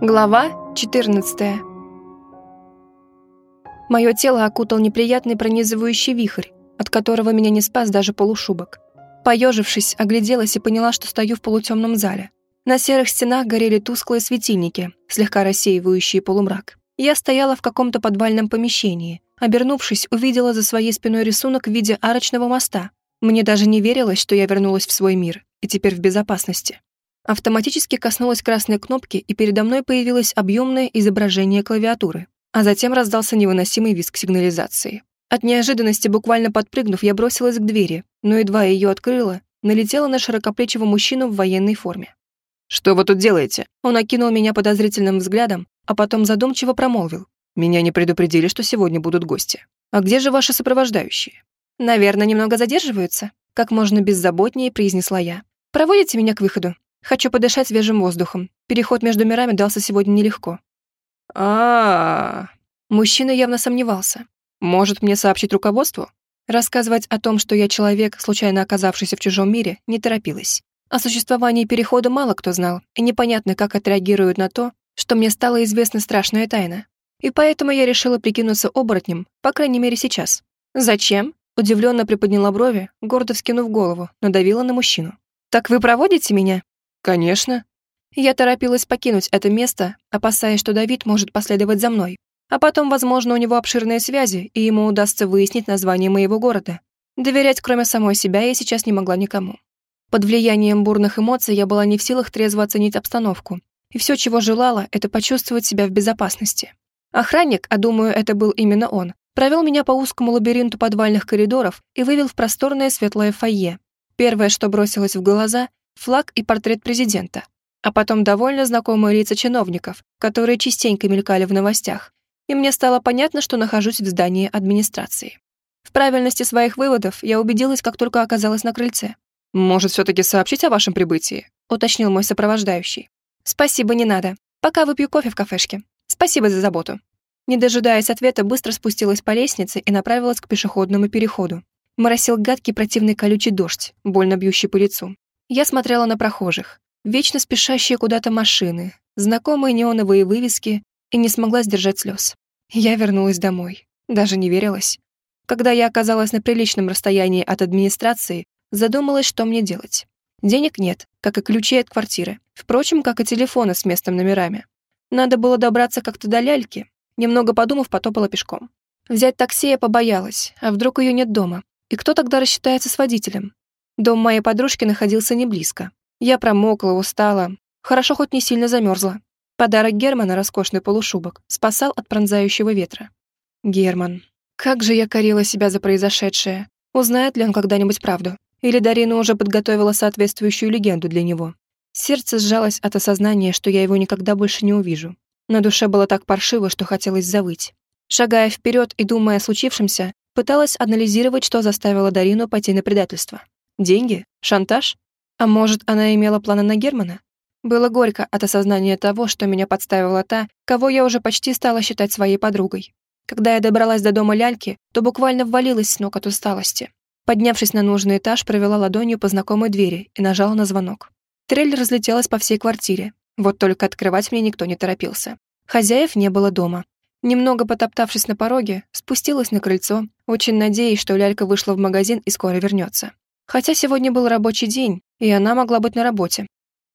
Глава 14 Мое тело окутал неприятный пронизывающий вихрь, от которого меня не спас даже полушубок. Поежившись, огляделась и поняла, что стою в полутемном зале. На серых стенах горели тусклые светильники, слегка рассеивающие полумрак. Я стояла в каком-то подвальном помещении. Обернувшись, увидела за своей спиной рисунок в виде арочного моста. Мне даже не верилось, что я вернулась в свой мир и теперь в безопасности. Автоматически коснулась красной кнопки, и передо мной появилось объемное изображение клавиатуры. А затем раздался невыносимый визг сигнализации. От неожиданности, буквально подпрыгнув, я бросилась к двери, но едва ее открыла, налетела на широкоплечего мужчину в военной форме. «Что вы тут делаете?» Он окинул меня подозрительным взглядом, а потом задумчиво промолвил. «Меня не предупредили, что сегодня будут гости. А где же ваши сопровождающие?» «Наверное, немного задерживаются», — как можно беззаботнее произнесла я. «Проводите меня к выходу. Хочу подышать свежим воздухом. Переход между мирами дался сегодня нелегко. А, -а, -а. Мужчина явно сомневался. Может мне сообщить руководству? Рассказывать о том, что я человек, случайно оказавшийся в чужом мире, не торопилась. О существовании перехода мало кто знал, и непонятно, как отреагируют на то, что мне стала известна страшная тайна. И поэтому я решила прикинуться оборотнем, по крайней мере сейчас. «Зачем?» Удивленно приподняла брови, гордо вскинув голову, надавила на мужчину. «Так вы проводите меня?» «Конечно». Я торопилась покинуть это место, опасаясь, что Давид может последовать за мной. А потом, возможно, у него обширные связи, и ему удастся выяснить название моего города. Доверять, кроме самой себя, я сейчас не могла никому. Под влиянием бурных эмоций я была не в силах трезво оценить обстановку. И все, чего желала, это почувствовать себя в безопасности. Охранник, а думаю, это был именно он, провел меня по узкому лабиринту подвальных коридоров и вывел в просторное светлое фойе. Первое, что бросилось в глаза, флаг и портрет президента, а потом довольно знакомые лица чиновников, которые частенько мелькали в новостях, и мне стало понятно, что нахожусь в здании администрации. В правильности своих выводов я убедилась, как только оказалась на крыльце. «Может, все-таки сообщить о вашем прибытии?» — уточнил мой сопровождающий. «Спасибо, не надо. Пока выпью кофе в кафешке. Спасибо за заботу». Не дожидаясь ответа, быстро спустилась по лестнице и направилась к пешеходному переходу. Моросил гадкий противный колючий дождь, больно бьющий по лицу. Я смотрела на прохожих, вечно спешащие куда-то машины, знакомые неоновые вывески и не смогла сдержать слез. Я вернулась домой. Даже не верилась. Когда я оказалась на приличном расстоянии от администрации, задумалась, что мне делать. Денег нет, как и ключей от квартиры. Впрочем, как и телефона с местом номерами. Надо было добраться как-то до ляльки. Немного подумав, потопала пешком. Взять такси я побоялась, а вдруг ее нет дома. И кто тогда рассчитается с водителем? Дом моей подружки находился не близко. Я промокла, устала. Хорошо хоть не сильно замерзла. Подарок Германа, роскошный полушубок, спасал от пронзающего ветра. Герман. Как же я корила себя за произошедшее. Узнает ли он когда-нибудь правду? Или Дарина уже подготовила соответствующую легенду для него? Сердце сжалось от осознания, что я его никогда больше не увижу. На душе было так паршиво, что хотелось завыть. Шагая вперед и думая о случившемся, пыталась анализировать, что заставило Дарину пойти на предательство. Деньги? Шантаж? А может, она имела планы на Германа? Было горько от осознания того, что меня подставила та, кого я уже почти стала считать своей подругой. Когда я добралась до дома ляльки, то буквально ввалилась с ног от усталости. Поднявшись на нужный этаж, провела ладонью по знакомой двери и нажала на звонок. Трель разлетелась по всей квартире. Вот только открывать мне никто не торопился. Хозяев не было дома. Немного потоптавшись на пороге, спустилась на крыльцо, очень надеясь, что лялька вышла в магазин и скоро вернется. Хотя сегодня был рабочий день, и она могла быть на работе.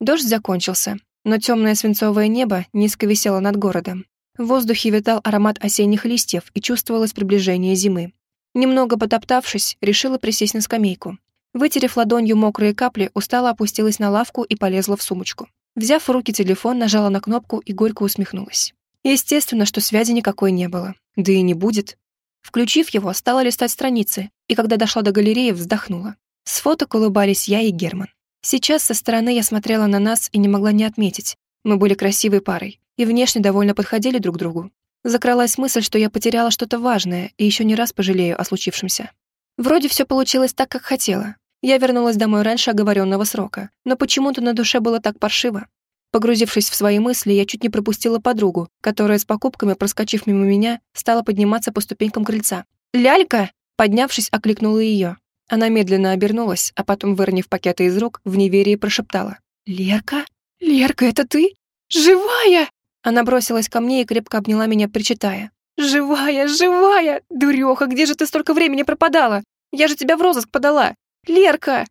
Дождь закончился, но темное свинцовое небо низко висело над городом. В воздухе витал аромат осенних листьев и чувствовалось приближение зимы. Немного потоптавшись, решила присесть на скамейку. Вытерев ладонью мокрые капли, устало опустилась на лавку и полезла в сумочку. Взяв в руки телефон, нажала на кнопку и горько усмехнулась. Естественно, что связи никакой не было. Да и не будет. Включив его, стала листать страницы, и когда дошла до галереи, вздохнула. С фоток улыбались я и Герман. Сейчас со стороны я смотрела на нас и не могла не отметить. Мы были красивой парой и внешне довольно подходили друг другу. Закралась мысль, что я потеряла что-то важное и еще не раз пожалею о случившемся. Вроде все получилось так, как хотела. Я вернулась домой раньше оговоренного срока, но почему-то на душе было так паршиво. Погрузившись в свои мысли, я чуть не пропустила подругу, которая с покупками, проскочив мимо меня, стала подниматься по ступенькам крыльца. «Лялька!» Поднявшись, окликнула ее. Она медленно обернулась, а потом, выронив пакеты из рук, в неверии прошептала. «Лерка? Лерка, это ты? Живая!» Она бросилась ко мне и крепко обняла меня, причитая. «Живая, живая! Дуреха, где же ты столько времени пропадала? Я же тебя в розыск подала! Лерка!»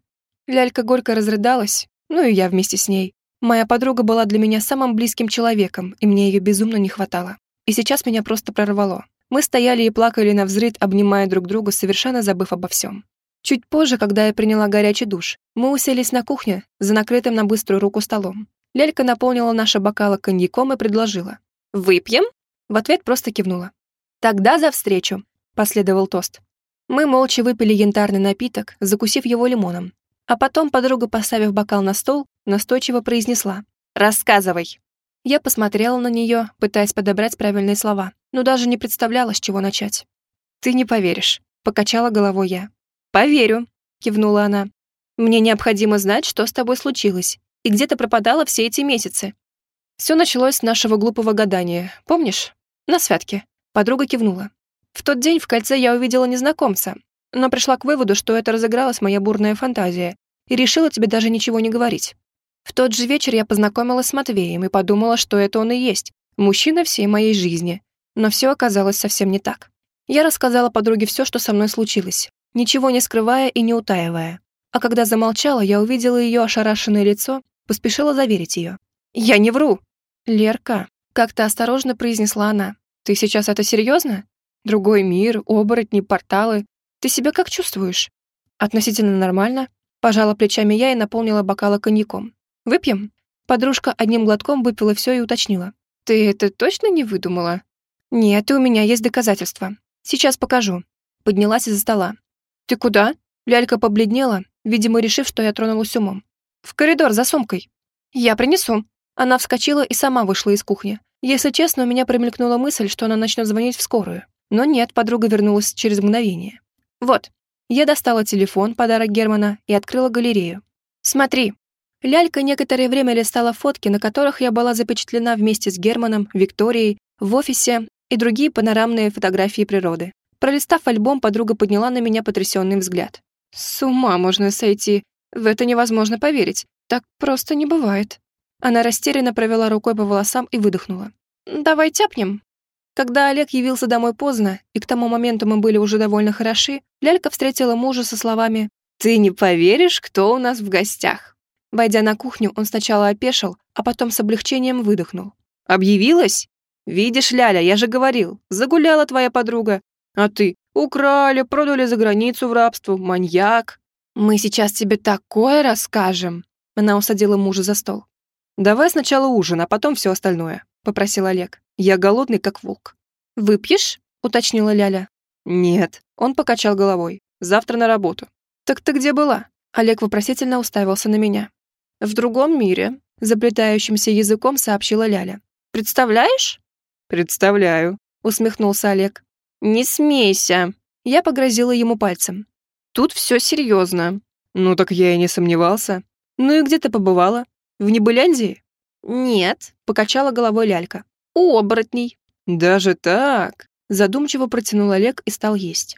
Лялька горько разрыдалась, ну и я вместе с ней. Моя подруга была для меня самым близким человеком, и мне ее безумно не хватало. И сейчас меня просто прорвало. Мы стояли и плакали на взрыд, обнимая друг друга, совершенно забыв обо всем. Чуть позже, когда я приняла горячий душ, мы уселись на кухне за накрытым на быструю руку столом. Лелька наполнила наши бокалы коньяком и предложила. «Выпьем?» В ответ просто кивнула. «Тогда за встречу», — последовал тост. Мы молча выпили янтарный напиток, закусив его лимоном. А потом подруга, поставив бокал на стол, настойчиво произнесла. «Рассказывай». Я посмотрела на нее, пытаясь подобрать правильные слова, но даже не представляла, с чего начать. «Ты не поверишь», — покачала головой я. «Поверю», — кивнула она. «Мне необходимо знать, что с тобой случилось, и где ты пропадала все эти месяцы». Все началось с нашего глупого гадания, помнишь? На святке. Подруга кивнула. В тот день в кольце я увидела незнакомца, но пришла к выводу, что это разыгралась моя бурная фантазия, и решила тебе даже ничего не говорить. В тот же вечер я познакомилась с Матвеем и подумала, что это он и есть, мужчина всей моей жизни. Но все оказалось совсем не так. Я рассказала подруге все, что со мной случилось, ничего не скрывая и не утаивая. А когда замолчала, я увидела ее ошарашенное лицо, поспешила заверить ее. «Я не вру!» «Лерка», — как-то осторожно произнесла она. «Ты сейчас это серьезно? Другой мир, оборотни, порталы. Ты себя как чувствуешь?» «Относительно нормально», Пожала плечами я и наполнила бокалы коньяком. «Выпьем?» Подружка одним глотком выпила все и уточнила. «Ты это точно не выдумала?» «Нет, и у меня есть доказательства. Сейчас покажу». Поднялась из-за стола. «Ты куда?» Лялька побледнела, видимо, решив, что я тронулась умом. «В коридор за сумкой». «Я принесу». Она вскочила и сама вышла из кухни. Если честно, у меня промелькнула мысль, что она начнет звонить в скорую. Но нет, подруга вернулась через мгновение. «Вот, я достала телефон, подарок Германа, и открыла галерею. «Смотри». Лялька некоторое время листала фотки, на которых я была запечатлена вместе с Германом, Викторией, в офисе и другие панорамные фотографии природы. Пролистав альбом, подруга подняла на меня потрясенный взгляд. «С ума можно сойти. В это невозможно поверить. Так просто не бывает». Она растерянно провела рукой по волосам и выдохнула. «Давай тяпнем». Когда Олег явился домой поздно, и к тому моменту мы были уже довольно хороши, Лялька встретила мужа со словами «Ты не поверишь, кто у нас в гостях». Войдя на кухню, он сначала опешил, а потом с облегчением выдохнул. «Объявилась? Видишь, Ляля, я же говорил, загуляла твоя подруга. А ты украли, продали за границу в рабство, маньяк. Мы сейчас тебе такое расскажем». Она усадила мужа за стол. «Давай сначала ужин, а потом все остальное», — попросил Олег. Я голодный, как волк. «Выпьешь?» — уточнила Ляля. «Нет», — он покачал головой. «Завтра на работу». «Так ты где была?» Олег вопросительно уставился на меня. «В другом мире», — заплетающимся языком сообщила Ляля. «Представляешь?» «Представляю», — усмехнулся Олег. «Не смейся!» Я погрозила ему пальцем. «Тут все серьезно». «Ну так я и не сомневался. Ну и где ты побывала? В Небыляндии?» «Нет», — покачала головой Лялька у оборотней». «Даже так?» Задумчиво протянул Олег и стал есть.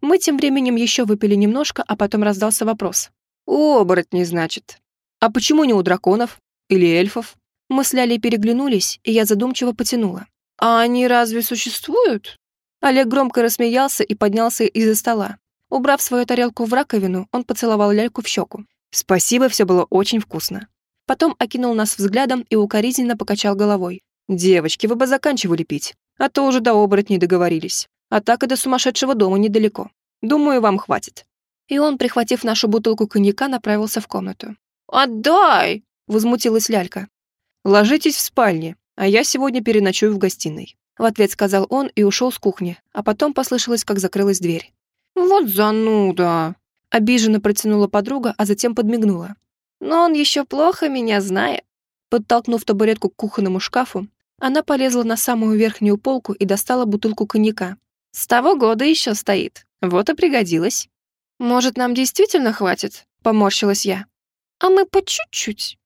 Мы тем временем еще выпили немножко, а потом раздался вопрос. «У оборотней, значит. А почему не у драконов? Или эльфов?» Мы с Лялей переглянулись, и я задумчиво потянула. «А они разве существуют?» Олег громко рассмеялся и поднялся из-за стола. Убрав свою тарелку в раковину, он поцеловал Ляльку в щеку. «Спасибо, все было очень вкусно». Потом окинул нас взглядом и укоризненно покачал головой. «Девочки, вы бы заканчивали пить, а то уже до оборотней договорились. А так и до сумасшедшего дома недалеко. Думаю, вам хватит». И он, прихватив нашу бутылку коньяка, направился в комнату. «Отдай!» — возмутилась лялька. «Ложитесь в спальне, а я сегодня переночую в гостиной», — в ответ сказал он и ушел с кухни, а потом послышалось, как закрылась дверь. «Вот зануда!» — обиженно протянула подруга, а затем подмигнула. «Но он еще плохо меня знает». Подтолкнув табуретку к кухонному шкафу, она полезла на самую верхнюю полку и достала бутылку коньяка. «С того года еще стоит. Вот и пригодилась». «Может, нам действительно хватит?» — поморщилась я. «А мы по чуть-чуть».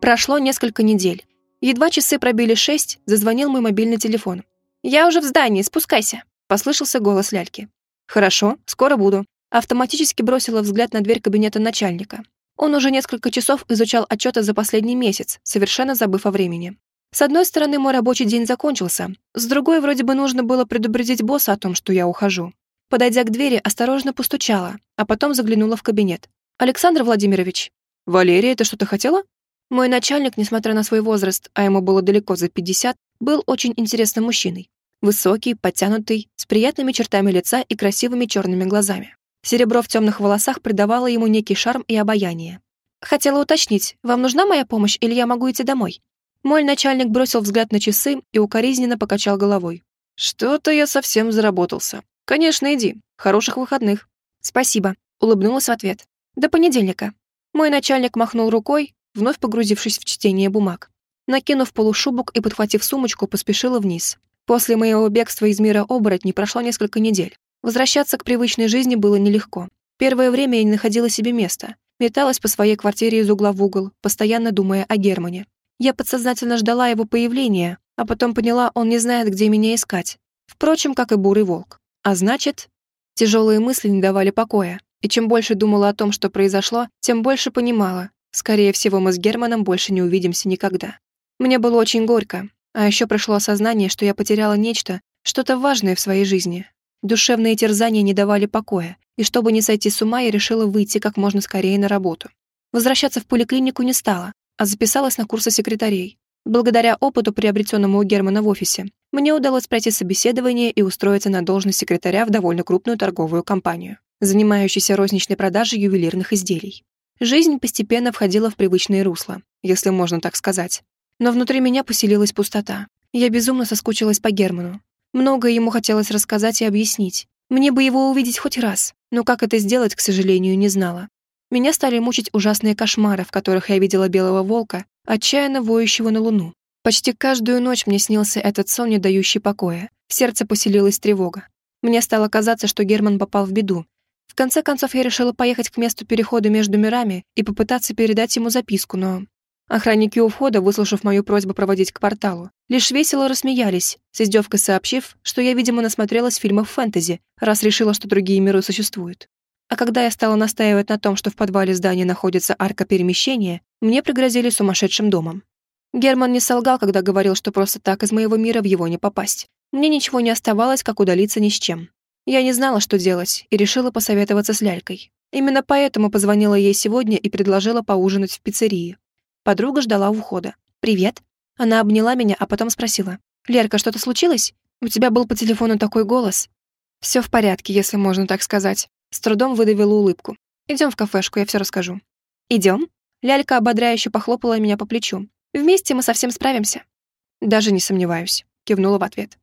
Прошло несколько недель. Едва часы пробили шесть, зазвонил мой мобильный телефон. «Я уже в здании, спускайся», — послышался голос ляльки. «Хорошо, скоро буду». Автоматически бросила взгляд на дверь кабинета начальника. Он уже несколько часов изучал отчеты за последний месяц, совершенно забыв о времени. С одной стороны, мой рабочий день закончился, с другой, вроде бы нужно было предупредить босса о том, что я ухожу. Подойдя к двери, осторожно постучала, а потом заглянула в кабинет. «Александр Владимирович». «Валерия, ты что-то хотела?» Мой начальник, несмотря на свой возраст, а ему было далеко за 50, был очень интересным мужчиной. Высокий, подтянутый, с приятными чертами лица и красивыми черными глазами. Серебро в темных волосах придавало ему некий шарм и обаяние. «Хотела уточнить, вам нужна моя помощь или я могу идти домой?» Мой начальник бросил взгляд на часы и укоризненно покачал головой. «Что-то я совсем заработался. Конечно, иди. Хороших выходных». «Спасибо», — улыбнулась в ответ. «До понедельника». Мой начальник махнул рукой, вновь погрузившись в чтение бумаг. Накинув полушубок и подхватив сумочку, поспешила вниз. После моего бегства из мира оборотней прошло несколько недель. Возвращаться к привычной жизни было нелегко. Первое время я не находила себе места. Металась по своей квартире из угла в угол, постоянно думая о Германе. Я подсознательно ждала его появления, а потом поняла, он не знает, где меня искать. Впрочем, как и бурый волк. А значит, тяжелые мысли не давали покоя. И чем больше думала о том, что произошло, тем больше понимала. Скорее всего, мы с Германом больше не увидимся никогда. Мне было очень горько. А еще пришло осознание, что я потеряла нечто, что-то важное в своей жизни. Душевные терзания не давали покоя, и чтобы не сойти с ума, я решила выйти как можно скорее на работу. Возвращаться в поликлинику не стала, а записалась на курсы секретарей. Благодаря опыту, приобретенному у Германа в офисе, мне удалось пройти собеседование и устроиться на должность секретаря в довольно крупную торговую компанию, занимающуюся розничной продажей ювелирных изделий. Жизнь постепенно входила в привычное русло, если можно так сказать. Но внутри меня поселилась пустота. Я безумно соскучилась по Герману. Многое ему хотелось рассказать и объяснить. Мне бы его увидеть хоть раз, но как это сделать, к сожалению, не знала. Меня стали мучить ужасные кошмары, в которых я видела белого волка, отчаянно воющего на луну. Почти каждую ночь мне снился этот сон, не дающий покоя. В сердце поселилась тревога. Мне стало казаться, что Герман попал в беду. В конце концов, я решила поехать к месту перехода между мирами и попытаться передать ему записку, но... Охранники у входа, выслушав мою просьбу проводить к порталу, лишь весело рассмеялись, с издевкой сообщив, что я, видимо, насмотрелась фильмов фэнтези, раз решила, что другие миры существуют. А когда я стала настаивать на том, что в подвале здания находится арка перемещения, мне пригрозили сумасшедшим домом. Герман не солгал, когда говорил, что просто так из моего мира в его не попасть. Мне ничего не оставалось, как удалиться ни с чем. Я не знала, что делать, и решила посоветоваться с Лялькой. Именно поэтому позвонила ей сегодня и предложила поужинать в пиццерии. Подруга ждала ухода. «Привет». Она обняла меня, а потом спросила. «Лерка, что-то случилось? У тебя был по телефону такой голос». «Все в порядке, если можно так сказать. С трудом выдавила улыбку. Идем в кафешку, я все расскажу. Идем? Лялька ободряюще похлопала меня по плечу. Вместе мы совсем справимся. Даже не сомневаюсь, кивнула в ответ.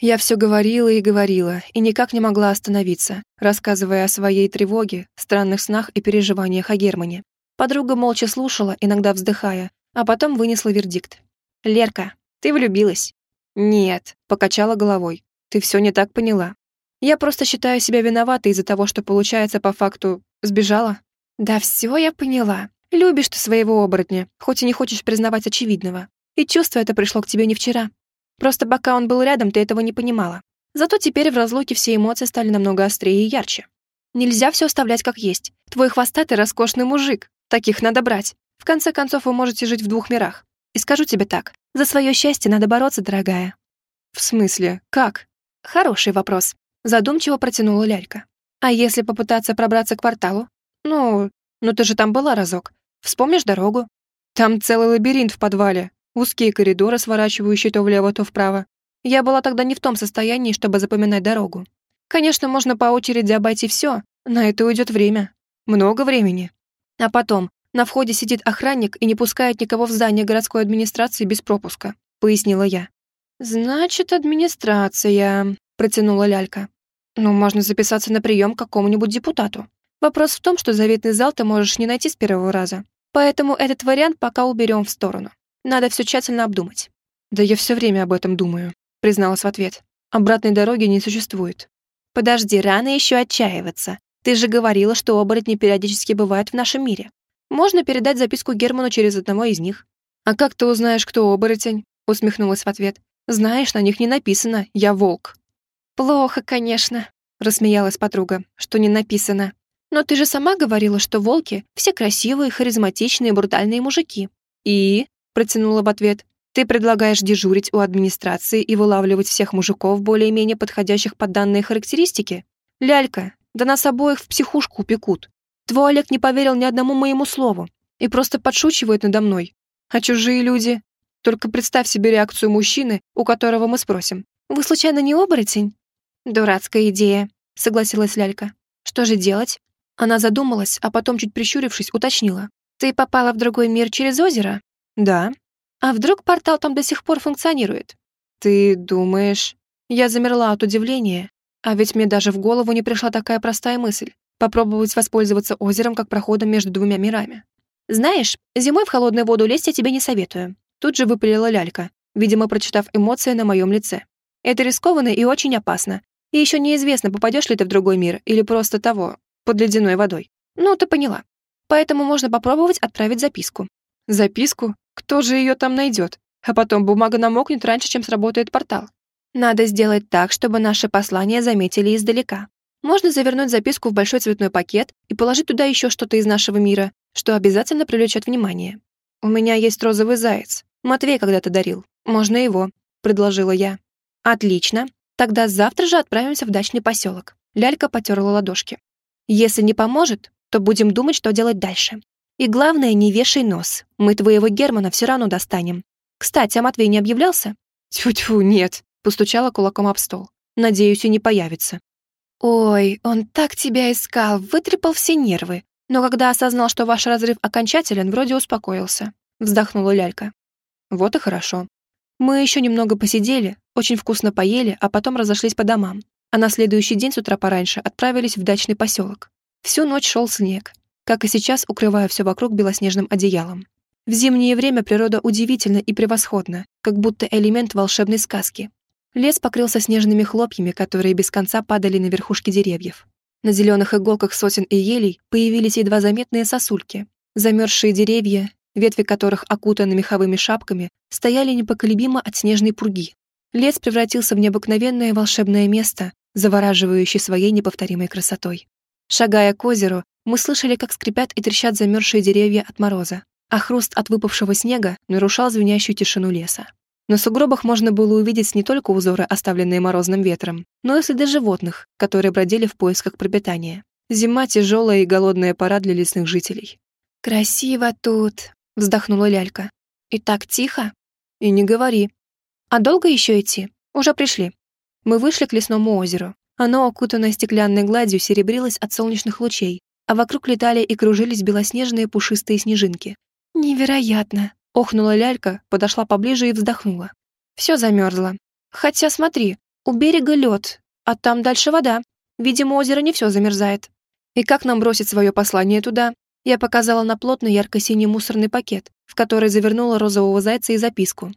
Я все говорила и говорила, и никак не могла остановиться, рассказывая о своей тревоге, странных снах и переживаниях о Германе. Подруга молча слушала, иногда вздыхая, а потом вынесла вердикт. «Лерка, ты влюбилась?» «Нет», — покачала головой. «Ты все не так поняла. Я просто считаю себя виноватой из-за того, что, получается, по факту, сбежала. Да все я поняла. Любишь ты своего оборотня, хоть и не хочешь признавать очевидного. И чувство это пришло к тебе не вчера. Просто пока он был рядом, ты этого не понимала. Зато теперь в разлуке все эмоции стали намного острее и ярче. Нельзя все оставлять как есть. Твой хвостатый роскошный мужик. Таких надо брать. В конце концов, вы можете жить в двух мирах. И скажу тебе так, за свое счастье надо бороться, дорогая. В смысле? Как? Хороший вопрос. Задумчиво протянула лялька. А если попытаться пробраться к порталу? Ну, ну ты же там была разок. Вспомнишь дорогу? Там целый лабиринт в подвале. Узкие коридоры, сворачивающие то влево, то вправо. Я была тогда не в том состоянии, чтобы запоминать дорогу. Конечно, можно по очереди обойти все, на это уйдет время. Много времени. А потом, на входе сидит охранник и не пускает никого в здание городской администрации без пропуска, пояснила я. «Значит, администрация», — протянула лялька. Ну, можно записаться на прием к какому-нибудь депутату. Вопрос в том, что заветный зал ты можешь не найти с первого раза. Поэтому этот вариант пока уберем в сторону. Надо все тщательно обдумать. Да я все время об этом думаю, призналась в ответ. Обратной дороги не существует. Подожди, рано еще отчаиваться. Ты же говорила, что оборотни периодически бывают в нашем мире. Можно передать записку Герману через одного из них. А как ты узнаешь, кто оборотень? Усмехнулась в ответ. Знаешь, на них не написано «Я волк». «Плохо, конечно», — рассмеялась подруга, что не написано. «Но ты же сама говорила, что волки все красивые, харизматичные, брутальные мужики». «И?» — протянула в ответ. «Ты предлагаешь дежурить у администрации и вылавливать всех мужиков, более-менее подходящих под данные характеристики? Лялька, да нас обоих в психушку упекут. Твой Олег не поверил ни одному моему слову и просто подшучивает надо мной. А чужие люди... Только представь себе реакцию мужчины, у которого мы спросим. «Вы случайно не оборотень?» «Дурацкая идея», — согласилась Лялька. «Что же делать?» Она задумалась, а потом, чуть прищурившись, уточнила. «Ты попала в другой мир через озеро?» «Да». «А вдруг портал там до сих пор функционирует?» «Ты думаешь...» Я замерла от удивления, а ведь мне даже в голову не пришла такая простая мысль — попробовать воспользоваться озером как проходом между двумя мирами. «Знаешь, зимой в холодную воду лезть я тебе не советую», тут же выпалила лялька, видимо, прочитав эмоции на моем лице. «Это рискованно и очень опасно, и еще неизвестно, попадешь ли ты в другой мир или просто того, под ледяной водой. Ну, ты поняла. Поэтому можно попробовать отправить записку. Записку? Кто же ее там найдет? А потом бумага намокнет раньше, чем сработает портал. Надо сделать так, чтобы наше послание заметили издалека. Можно завернуть записку в большой цветной пакет и положить туда еще что-то из нашего мира, что обязательно привлечет внимание. У меня есть розовый заяц. Матвей когда-то дарил. Можно его, предложила я. Отлично. Тогда завтра же отправимся в дачный поселок. Лялька потерла ладошки. Если не поможет, то будем думать, что делать дальше. И главное, не вешай нос. Мы твоего Германа все равно достанем. Кстати, а Матвей не объявлялся? Тьфу-тьфу, нет. Постучала кулаком об стол. Надеюсь, и не появится. Ой, он так тебя искал, вытрепал все нервы. Но когда осознал, что ваш разрыв окончателен, вроде успокоился. Вздохнула лялька. Вот и хорошо. Мы еще немного посидели, очень вкусно поели, а потом разошлись по домам. А на следующий день с утра пораньше отправились в дачный поселок. Всю ночь шел снег, как и сейчас, укрывая все вокруг белоснежным одеялом. В зимнее время природа удивительна и превосходна, как будто элемент волшебной сказки. Лес покрылся снежными хлопьями, которые без конца падали на верхушки деревьев. На зеленых иголках сосен и елей появились едва заметные сосульки. Замерзшие деревья, ветви которых окутаны меховыми шапками, стояли непоколебимо от снежной пурги. Лес превратился в необыкновенное волшебное место, завораживающее своей неповторимой красотой. Шагая к озеру, мы слышали, как скрипят и трещат замерзшие деревья от мороза, а хруст от выпавшего снега нарушал звенящую тишину леса. На сугробах можно было увидеть не только узоры, оставленные морозным ветром, но и следы животных, которые бродили в поисках пропитания. Зима — тяжелая и голодная пора для лесных жителей. «Красиво тут», вздохнула лялька. «И так тихо?» «И не говори». «А долго еще идти? Уже пришли». Мы вышли к лесному озеру. Оно, окутанное стеклянной гладью, серебрилось от солнечных лучей, а вокруг летали и кружились белоснежные пушистые снежинки. «Невероятно!» — охнула лялька, подошла поближе и вздохнула. «Все замерзло. Хотя смотри, у берега лед, а там дальше вода. Видимо, озеро не все замерзает. И как нам бросить свое послание туда? Я показала на плотный ярко-синий мусорный пакет, в который завернула розового зайца и записку.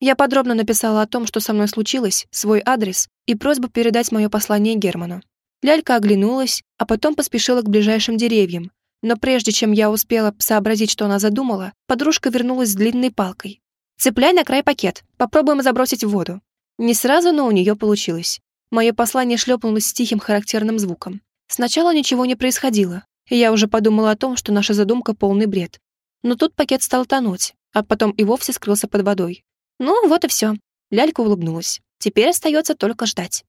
Я подробно написала о том, что со мной случилось, свой адрес и просьбу передать мое послание Герману. Лялька оглянулась, а потом поспешила к ближайшим деревьям, но прежде чем я успела сообразить, что она задумала, подружка вернулась с длинной палкой. «Цепляй на край пакет, попробуем забросить в воду». Не сразу, но у нее получилось. Мое послание шлепнулось с тихим характерным звуком. Сначала ничего не происходило, и я уже подумала о том, что наша задумка полный бред. Но тут пакет стал тонуть, а потом и вовсе скрылся под водой. Ну, вот и все. Лялька улыбнулась. Теперь остается только ждать.